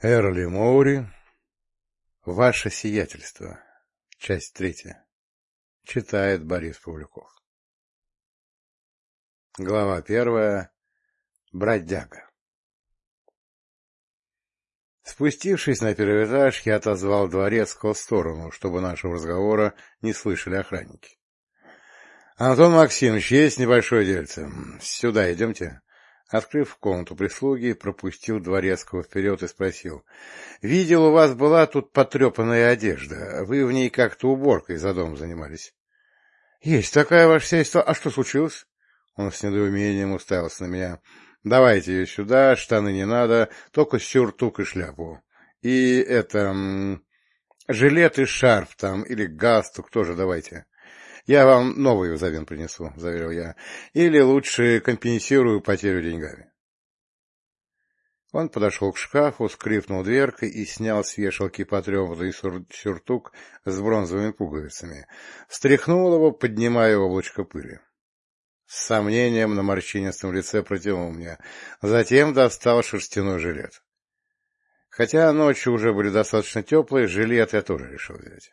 Эрли Моури. Ваше сиятельство. Часть третья. Читает Борис Павлюков. Глава первая. Бродяга. Спустившись на первый этаж, я отозвал дворецкого в сторону, чтобы нашего разговора не слышали охранники. — Антон Максимович, есть небольшое дельце. Сюда идемте. Открыв комнату прислуги, пропустил дворецкого вперед и спросил. — Видел, у вас была тут потрепанная одежда. Вы в ней как-то уборкой за дом занимались. — Есть такая, ваше сельство. А что случилось? Он с недоумением уставился на меня. — Давайте ее сюда, штаны не надо, только сюртук и шляпу. И это... жилет и шарф там, или галстук тоже давайте. — я вам новый взамен принесу, — заверил я. Или лучше компенсирую потерю деньгами. Он подошел к шкафу, скрипнул дверкой и снял с вешалки потрепанный сюртук с бронзовыми пуговицами. Встряхнул его, поднимая облачко пыли. С сомнением на морщинистом лице протянул мне. Затем достал шерстяной жилет. Хотя ночи уже были достаточно теплые, жилет я тоже решил взять.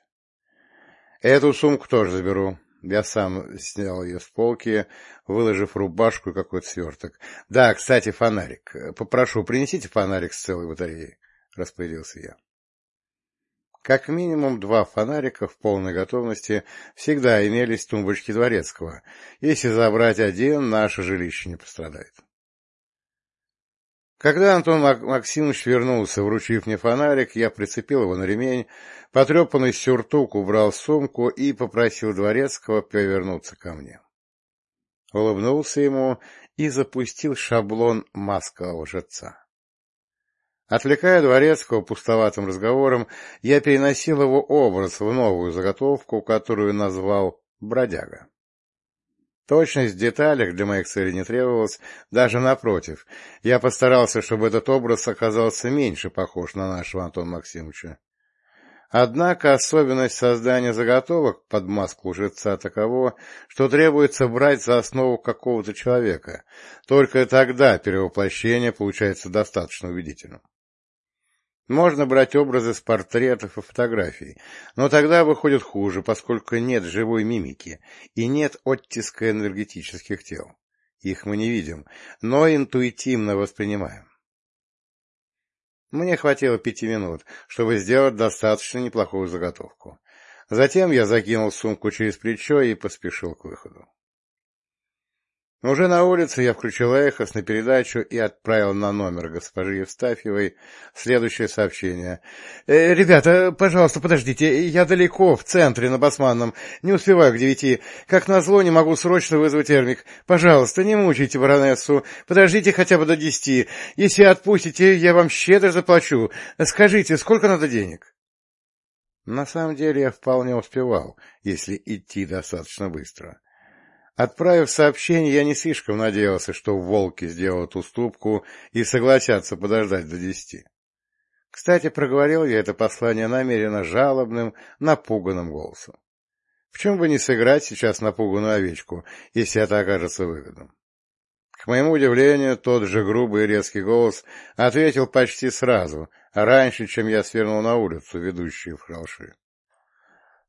Эту сумку тоже заберу. Я сам снял ее с полки, выложив рубашку и какой-то сверток. — Да, кстати, фонарик. Попрошу, принесите фонарик с целой батареей, — распорядился я. Как минимум два фонарика в полной готовности всегда имелись в тумбочке дворецкого. Если забрать один, наше жилище не пострадает. Когда Антон Максимович вернулся, вручив мне фонарик, я прицепил его на ремень, потрепанный сюртук убрал сумку и попросил Дворецкого повернуться ко мне. Улыбнулся ему и запустил шаблон маскового жреца. Отвлекая Дворецкого пустоватым разговором, я переносил его образ в новую заготовку, которую назвал «бродяга». Точность в деталях для моих целей не требовалась, даже напротив. Я постарался, чтобы этот образ оказался меньше похож на нашего Антона Максимовича. Однако особенность создания заготовок под маску лжеца таково, что требуется брать за основу какого-то человека. Только тогда перевоплощение получается достаточно убедительным. Можно брать образы с портретов и фотографий, но тогда выходит хуже, поскольку нет живой мимики и нет оттиска энергетических тел. Их мы не видим, но интуитивно воспринимаем. Мне хватило пяти минут, чтобы сделать достаточно неплохую заготовку. Затем я закинул сумку через плечо и поспешил к выходу. Уже на улице я включил эхос на передачу и отправил на номер госпожи Евстафьевой следующее сообщение. «Э, «Ребята, пожалуйста, подождите, я далеко, в центре, на Басманном, не успеваю к девяти. Как назло, не могу срочно вызвать термик. Пожалуйста, не мучайте баронессу, подождите хотя бы до десяти. Если отпустите, я вам щедро заплачу. Скажите, сколько надо денег?» На самом деле я вполне успевал, если идти достаточно быстро. Отправив сообщение, я не слишком надеялся, что волки сделают уступку и согласятся подождать до десяти. Кстати, проговорил я это послание намеренно жалобным, напуганным голосом. В чем бы не сыграть сейчас напуганную овечку, если это окажется выгодным? К моему удивлению, тот же грубый и резкий голос ответил почти сразу, раньше, чем я свернул на улицу, ведущую в Хралши.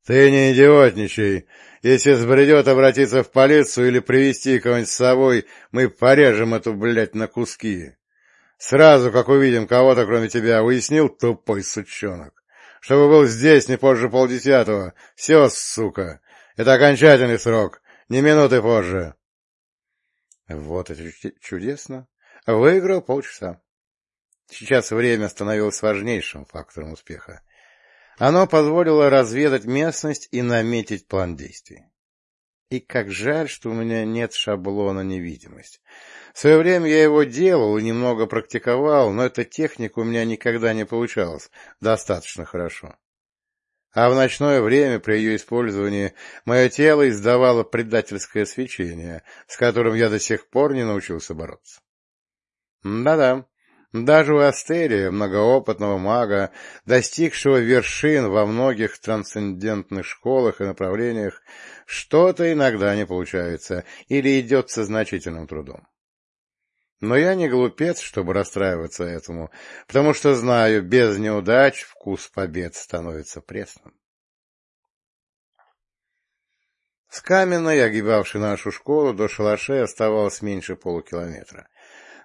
«Ты не идиотничай. Если сбредет обратиться в полицию или привести кого-нибудь с собой, мы порежем эту, блядь, на куски. Сразу, как увидим кого-то, кроме тебя, уяснил, тупой сучонок. Чтобы был здесь не позже полдесятого. Все, сука. Это окончательный срок. Не минуты позже». Вот это чудесно. Выиграл полчаса. Сейчас время становилось важнейшим фактором успеха. Оно позволило разведать местность и наметить план действий. И как жаль, что у меня нет шаблона невидимость. В свое время я его делал и немного практиковал, но эта техника у меня никогда не получалась достаточно хорошо. А в ночное время при ее использовании мое тело издавало предательское свечение, с которым я до сих пор не научился бороться. Да-да, даже у Астерия, многоопытного мага, достигшего вершин во многих трансцендентных школах и направлениях, что-то иногда не получается или идет со значительным трудом. Но я не глупец, чтобы расстраиваться этому, потому что знаю, без неудач вкус побед становится пресным. С каменной, огибавшей нашу школу, до шалашей оставалось меньше полукилометра.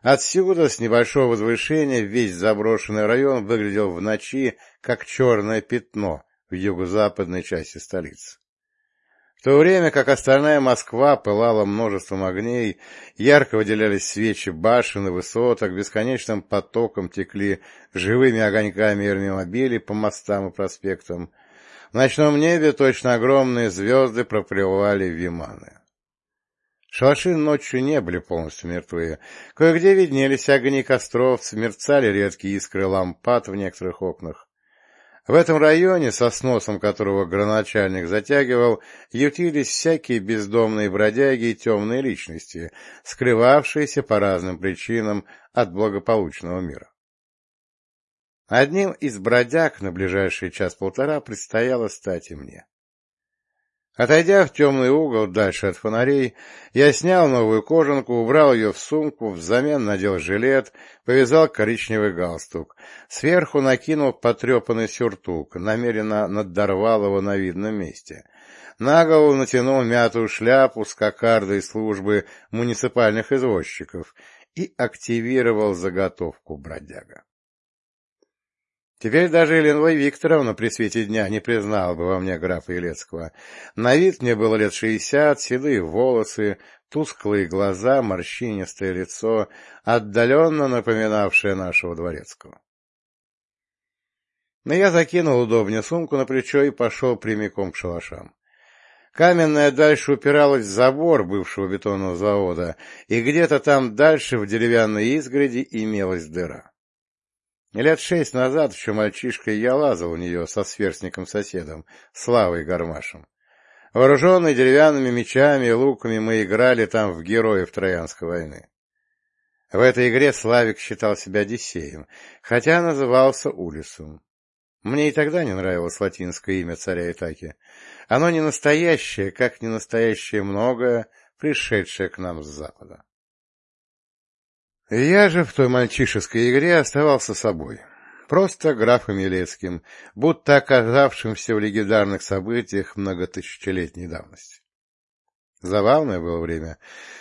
Отсюда, с небольшого возвышения, весь заброшенный район выглядел в ночи, как черное пятно в юго-западной части столицы. В то время как остальная Москва пылала множеством огней, ярко выделялись свечи башен и высоток, бесконечным потоком текли живыми огоньками эрмимобили по мостам и проспектам. В ночном небе точно огромные звезды проплевали виманы. Шалаши ночью не были полностью мертвые. Кое-где виднелись огни костров, мерцали редкие искры лампад в некоторых окнах. В этом районе, со сносом которого граначальник затягивал, ютились всякие бездомные бродяги и темные личности, скрывавшиеся по разным причинам от благополучного мира. Одним из бродяг на ближайший час-полтора предстояло стать и мне. Отойдя в темный угол дальше от фонарей, я снял новую кожанку, убрал ее в сумку, взамен надел жилет, повязал коричневый галстук. Сверху накинул потрепанный сюртук, намеренно надорвал его на видном месте. На голову натянул мятую шляпу с кокардой службы муниципальных извозчиков и активировал заготовку бродяга. Теперь даже Еленой Викторовна при свете дня не признала бы во мне графа Елецкого. На вид мне было лет шестьдесят, седые волосы, тусклые глаза, морщинистое лицо, отдаленно напоминавшее нашего дворецкого. Но я закинул удобнее сумку на плечо и пошел прямиком к шалашам. Каменная дальше упиралась в забор бывшего бетонного завода, и где-то там дальше в деревянной изгороди имелась дыра. Лет шесть назад, еще мальчишкой, я лазал у нее со сверстником-соседом, Славой Гармашем. Вооруженные деревянными мечами и луками мы играли там в героев Троянской войны. В этой игре Славик считал себя Одиссеем, хотя назывался Улисом. Мне и тогда не нравилось латинское имя царя Итаки. Оно не настоящее, как не настоящее многое, пришедшее к нам с запада. Я же в той мальчишеской игре оставался собой. Просто графом Елецким, будто оказавшимся в легендарных событиях многотысячелетней давности. Забавное было время.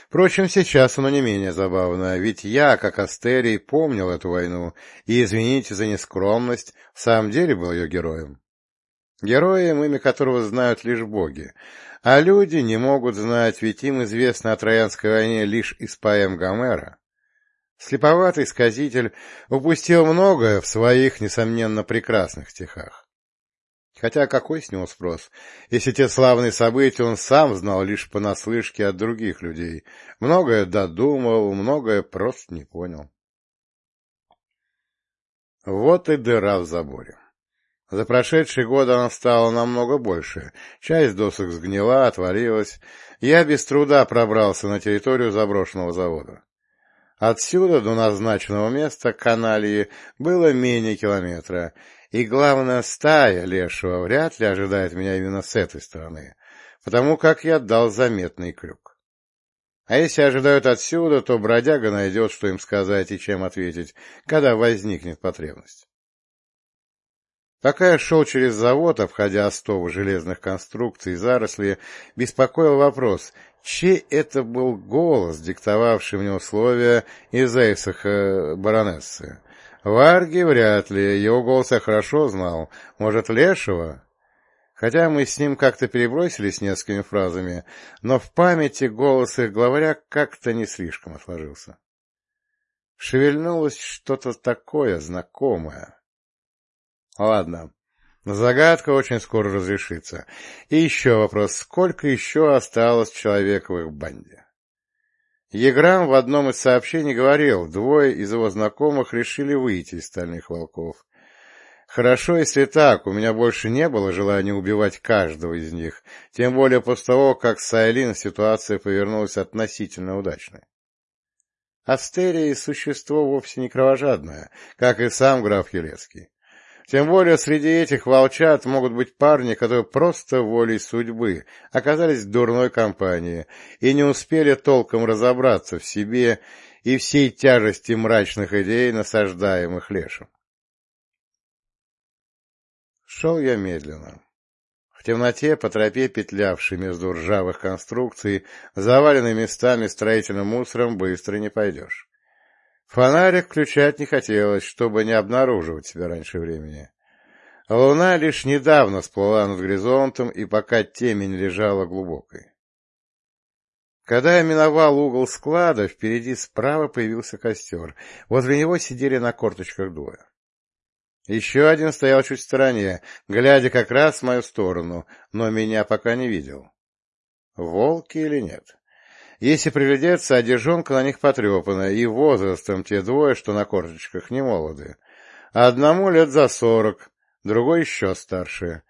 Впрочем, сейчас оно не менее забавное, ведь я, как Астерий, помнил эту войну, и, извините за нескромность, в самом деле был ее героем. Героем, имя которого знают лишь боги, а люди не могут знать, ведь им известно о Троянской войне лишь из поэм Гомера. Слеповатый сказитель упустил многое в своих, несомненно, прекрасных стихах. Хотя какой с него спрос, если те славные события он сам знал лишь понаслышке от других людей, многое додумал, многое просто не понял. Вот и дыра в заборе. За прошедшие годы она стала намного больше, часть досок сгнила, отвалилась, я без труда пробрался на территорию заброшенного завода. Отсюда до назначенного места каналии было менее километра, и, главное, стая лешего вряд ли ожидает меня именно с этой стороны, потому как я дал заметный крюк. А если ожидают отсюда, то бродяга найдет, что им сказать и чем ответить, когда возникнет потребность. Пока я шел через завод, обходя остовы железных конструкций и заросли, беспокоил вопрос, чей это был голос, диктовавший мне условия из Эйсаха баронессы. Варги вряд ли, его голос я хорошо знал. Может, Лешего? Хотя мы с ним как-то перебросились несколькими фразами, но в памяти голос их главаря как-то не слишком отложился. Шевельнулось что-то такое знакомое. Ладно, Загадка очень скоро разрешится. И еще вопрос, сколько еще осталось человека в их банде? Еграм в одном из сообщений говорил, двое из его знакомых решили выйти из стальных волков. Хорошо, если так, у меня больше не было желания убивать каждого из них, тем более после того, как с Айлин ситуация повернулась относительно удачной. Астерия — существо вовсе не кровожадное, как и сам граф Елецкий. Тем более среди этих волчат могут быть парни, которые просто волей судьбы оказались в дурной компании и не успели толком разобраться в себе и всей тяжести мрачных идей, насаждаемых лешим. Шел я медленно. В темноте по тропе, петлявшей между ржавых конструкций, заваленной местами строительным мусором, быстро не пойдешь. Фонарик включать не хотелось, чтобы не обнаруживать себя раньше времени. Луна лишь недавно всплыла над горизонтом, и пока темень лежала глубокой. Когда я миновал угол склада, впереди справа появился костер. Возле него сидели на корточках двое. Еще один стоял чуть в стороне, глядя как раз в мою сторону, но меня пока не видел. Волки или нет? Если приглядеться, одежонка на них потрепана, и возрастом те двое, что на корточках, не молоды. Одному лет за сорок, другой еще старше,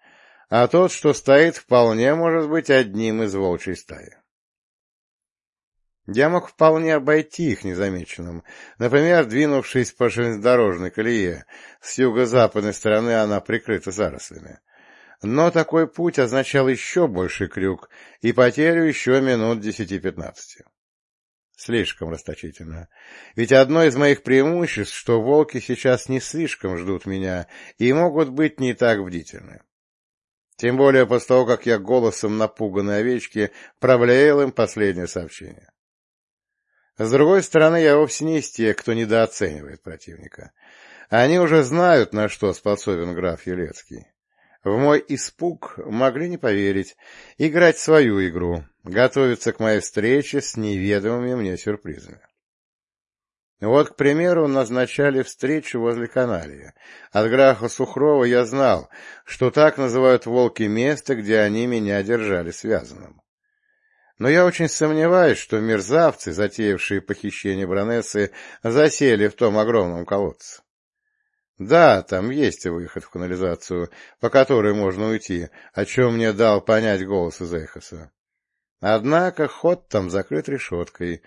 а тот, что стоит, вполне может быть одним из волчьей стаи. Я мог вполне обойти их незамеченным, например, двинувшись по железнодорожной колее, с юго-западной стороны она прикрыта зарослями. Но такой путь означал еще больший крюк и потерю еще минут десяти-пятнадцати. Слишком расточительно. Ведь одно из моих преимуществ, что волки сейчас не слишком ждут меня и могут быть не так бдительны. Тем более после того, как я голосом напуганной овечки проблеял им последнее сообщение. С другой стороны, я вовсе не из тех, кто недооценивает противника. Они уже знают, на что способен граф Елецкий. В мой испуг могли не поверить, играть свою игру, готовиться к моей встрече с неведомыми мне сюрпризами. Вот, к примеру, назначали встречу возле каналия. От графа Сухрова я знал, что так называют волки место, где они меня держали связанным. Но я очень сомневаюсь, что мерзавцы, затеявшие похищение Бронессы, засели в том огромном колодце. Да, там есть выход в канализацию, по которой можно уйти, о чем мне дал понять голос из Эхоса. Однако ход там закрыт решеткой,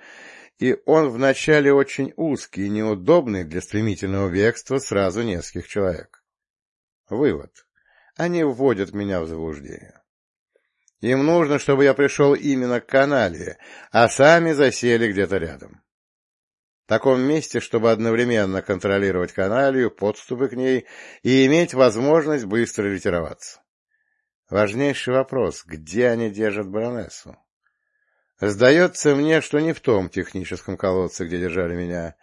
и он вначале очень узкий и неудобный для стремительного бегства сразу нескольких человек. Вывод. Они вводят меня в заблуждение. Им нужно, чтобы я пришел именно к канале, а сами засели где-то рядом. В таком месте, чтобы одновременно контролировать каналию, подступы к ней и иметь возможность быстро ретироваться. Важнейший вопрос — где они держат баронессу? Сдается мне, что не в том техническом колодце, где держали меня.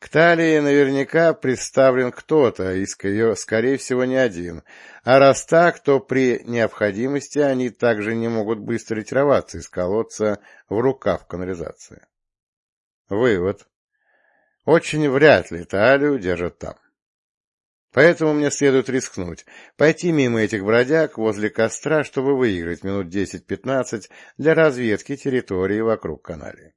К талии наверняка представлен кто-то, и, скорее всего, не один. А раз так, то при необходимости они также не могут быстро ретироваться из колодца в рукав канализации. Вывод. Очень вряд ли талию держат там. Поэтому мне следует рискнуть, пойти мимо этих бродяг возле костра, чтобы выиграть минут 10-15 для разведки территории вокруг каналии.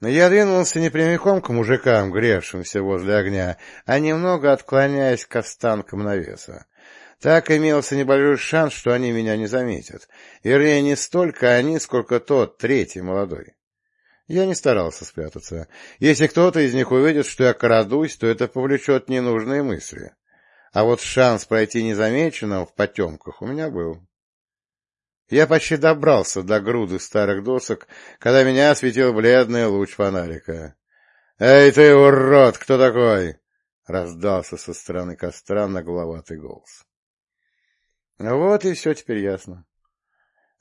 Но я двинулся не прямиком к мужикам, гревшимся возле огня, а немного отклоняясь к останкам навеса. Так имелся небольшой шанс, что они меня не заметят. Вернее, не столько они, сколько тот, третий, молодой. Я не старался спрятаться. Если кто-то из них увидит, что я крадусь, то это повлечет ненужные мысли. А вот шанс пройти незамеченным в потемках у меня был. Я почти добрался до груды старых досок, когда меня осветил бледный луч фонарика. — Эй ты, урод, кто такой? — раздался со стороны костра нагловатый голос. Вот и все теперь ясно.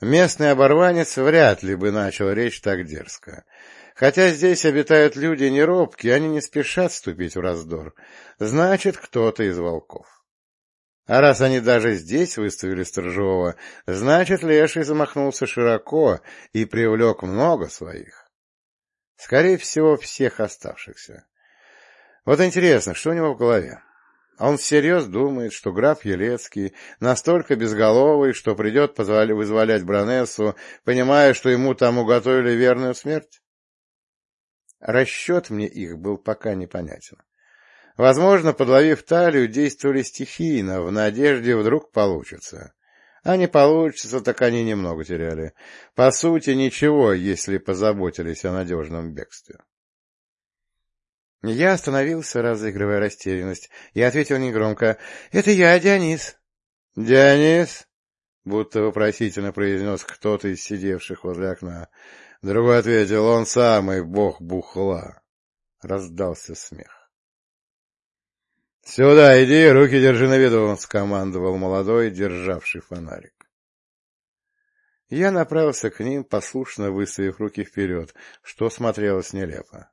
Местный оборванец вряд ли бы начал речь так дерзко. Хотя здесь обитают люди неробкие, они не спешат вступить в раздор. Значит, кто-то из волков. А раз они даже здесь выставили Сторожевого, значит, Леший замахнулся широко и привлек много своих. Скорее всего, всех оставшихся. Вот интересно, что у него в голове? Он всерьез думает, что граф Елецкий настолько безголовый, что придет вызволять Бронессу, понимая, что ему там уготовили верную смерть? Расчет мне их был пока непонятен. Возможно, подловив талию, действовали стихийно, в надежде вдруг получится. А не получится, так они немного теряли. По сути, ничего, если позаботились о надежном бегстве. Я остановился, разыгрывая растерянность, и ответил негромко. — Это я, Дионис. — Дионис? — будто вопросительно произнес кто-то из сидевших возле окна. Другой ответил, он самый бог бухла. Раздался смех. — Сюда иди, руки держи на виду, — скомандовал молодой, державший фонарик. Я направился к ним, послушно выставив руки вперед, что смотрелось нелепо. —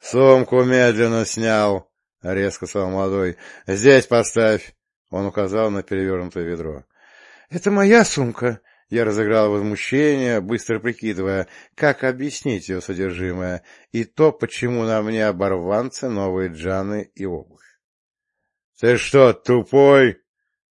Сумку медленно снял, — резко сказал молодой. — Здесь поставь, — он указал на перевернутое ведро. — Это моя сумка, я разыграл возмущение, быстро прикидывая, как объяснить ее содержимое, и то, почему на мне оборванцы, новые джаны и обувь. — Ты что, тупой?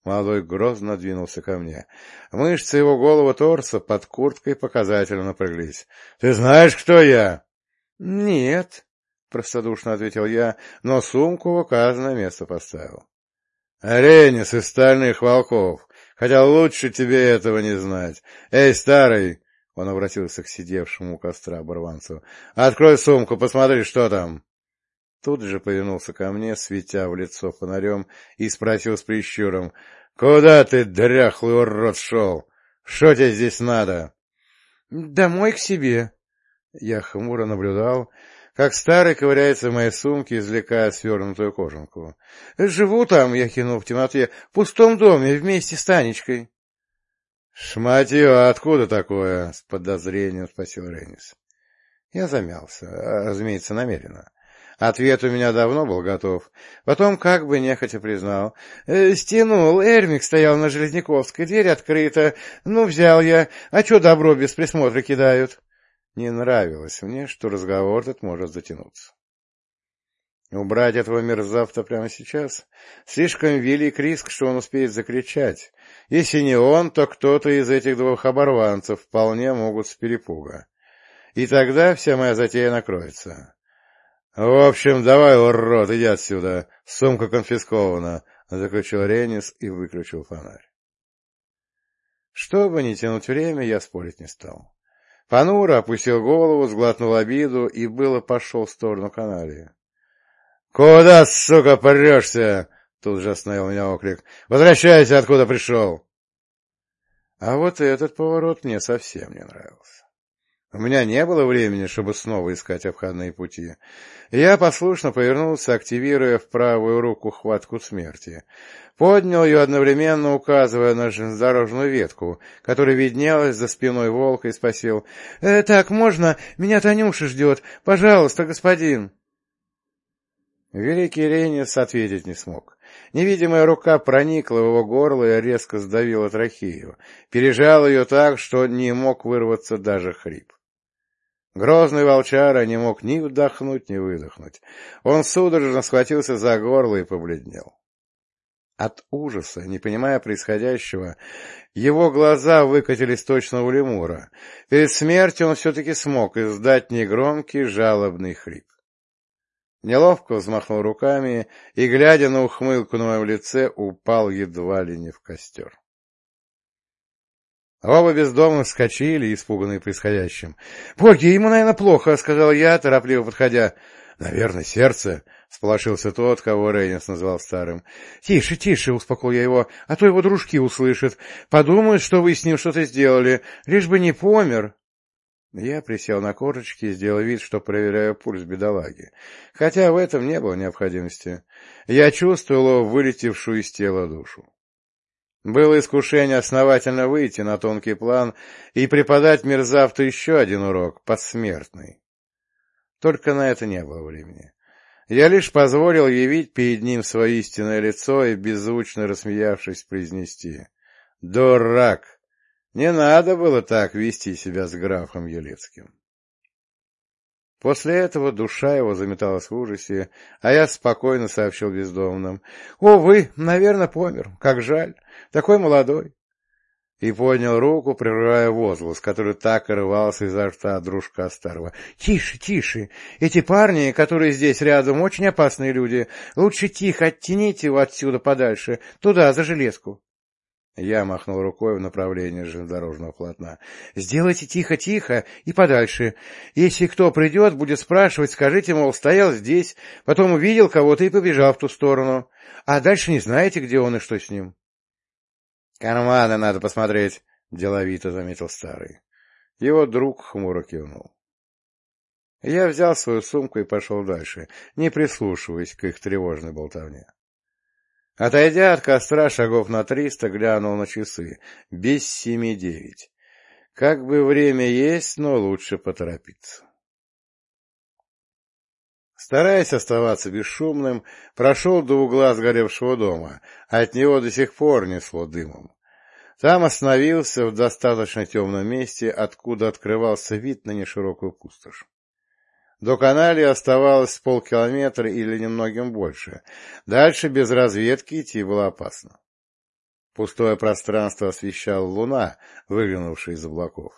Молодой грозно двинулся ко мне. Мышцы его голого торса под курткой показательно напряглись. — Ты знаешь, кто я? — Нет, — простодушно ответил я, но сумку в указанное место поставил. — Аренис из стальных волков. Хотя лучше тебе этого не знать. Эй, старый! — он обратился к сидевшему у костра оборванцу. — Открой сумку, посмотри, что там. Тут же повернулся ко мне, светя в лицо фонарем, и спросил с прищуром. — Куда ты, дряхлый урод, шел? Что тебе здесь надо? — Домой к себе. Я хмуро наблюдал, как старый ковыряется в моей сумке, извлекая свернутую кожанку. — Живу там, — я кинул в темноте, — в пустом доме вместе с Танечкой. — Шматье, откуда такое? — с подозрением спросил Ренис. Я замялся, а, разумеется, намеренно. Ответ у меня давно был готов. Потом как бы нехотя признал. «Э, — Стянул, Эрмик стоял на Железняковской, дверь открыта. Ну, взял я. А что добро без присмотра кидают? Не нравилось мне, что разговор этот может затянуться. Убрать этого мерзавца прямо сейчас? Слишком велик риск, что он успеет закричать. Если не он, то кто-то из этих двух оборванцев вполне могут с перепуга. И тогда вся моя затея накроется. В общем, давай, урод, иди отсюда. Сумка конфискована, — заключил Ренис и выключил фонарь. Чтобы не тянуть время, я спорить не стал. Панура опустил голову, сглотнул обиду и было пошел в сторону каналии. — Куда, сука, прешься? — тут же остановил меня окрик. — Возвращайся, откуда пришел. А вот этот поворот мне совсем не нравился. У меня не было времени, чтобы снова искать обходные пути. Я послушно повернулся, активируя в правую руку хватку смерти. Поднял ее, одновременно указывая на железнодорожную ветку, которая виднелась за спиной волка, и спросил. «Э, — Так, можно? Меня Танюша ждет. Пожалуйста, господин. Великий Рейнис ответить не смог. Невидимая рука проникла в его горло и резко сдавила трахею, пережал ее так, что не мог вырваться даже хрип. Грозный волчара не мог ни вдохнуть, ни выдохнуть. Он судорожно схватился за горло и побледнел. От ужаса, не понимая происходящего, его глаза выкатились точно у лемура. Перед смертью он все-таки смог издать негромкий жалобный хрип. Неловко взмахнул руками и, глядя на ухмылку на моем лице, упал едва ли не в костер. Оба бездомно вскочили, испуганные происходящим. — Боги, ему, наверное, плохо, — сказал я, торопливо подходя. — Наверное, сердце, — сполошился тот, кого Рейнис назвал старым. — Тише, тише, — успокоил я его, — а то его дружки услышат. Подумают, что вы с ним что-то сделали, лишь бы не помер. Я присел на корточки и сделал вид, что проверяю пульс бедолаги, хотя в этом не было необходимости. Я чувствовал вылетевшую из тела душу. Было искушение основательно выйти на тонкий план и преподать мерзавту еще один урок, посмертный. Только на это не было времени. Я лишь позволил явить перед ним свое истинное лицо и, беззвучно рассмеявшись, произнести «Дурак! Не надо было так вести себя с графом Елецким». После этого душа его заметалась в ужасе, а я спокойно сообщил бездомным. — О, вы, наверное, помер. Как жаль. Такой молодой. И поднял руку, прерывая возглас, который так и рвался изо рта дружка старого. — Тише, тише! Эти парни, которые здесь рядом, очень опасные люди. Лучше тихо оттяните его отсюда подальше, туда, за железку. Я махнул рукой в направлении железнодорожного полотна. — Сделайте тихо-тихо и подальше. Если кто придет, будет спрашивать, скажите, мол, стоял здесь, потом увидел кого-то и побежал в ту сторону. А дальше не знаете, где он и что с ним. — Карманы надо посмотреть, — деловито заметил старый. Его друг хмуро кивнул. Я взял свою сумку и пошел дальше, не прислушиваясь к их тревожной болтовне. Отойдя от костра шагов на триста, глянул на часы. Без семи девять. Как бы время есть, но лучше поторопиться. Стараясь оставаться бесшумным, прошел до угла сгоревшего дома. От него до сих пор несло дымом. Там остановился в достаточно темном месте, откуда открывался вид на неширокую пустошь. До канали оставалось полкилометра или немногим больше. Дальше без разведки идти было опасно. Пустое пространство освещала луна, выглянувшая из облаков.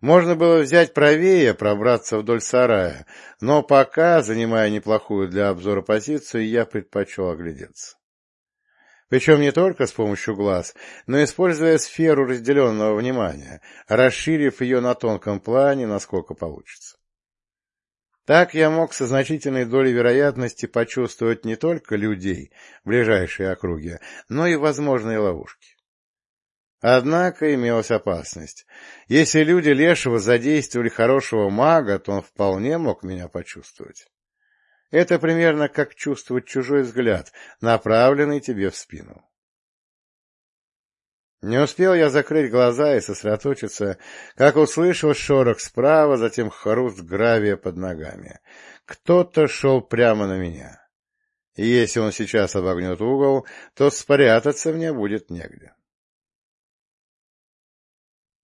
Можно было взять правее, пробраться вдоль сарая, но пока, занимая неплохую для обзора позицию, я предпочел оглядеться. Причем не только с помощью глаз, но используя сферу разделенного внимания, расширив ее на тонком плане, насколько получится. Так я мог со значительной долей вероятности почувствовать не только людей в ближайшей округе, но и возможные ловушки. Однако имелась опасность. Если люди Лешего задействовали хорошего мага, то он вполне мог меня почувствовать. Это примерно как чувствовать чужой взгляд, направленный тебе в спину. Не успел я закрыть глаза и сосредоточиться, как услышал шорох справа, затем хруст гравия под ногами. Кто-то шел прямо на меня. И если он сейчас обогнет угол, то спрятаться мне будет негде.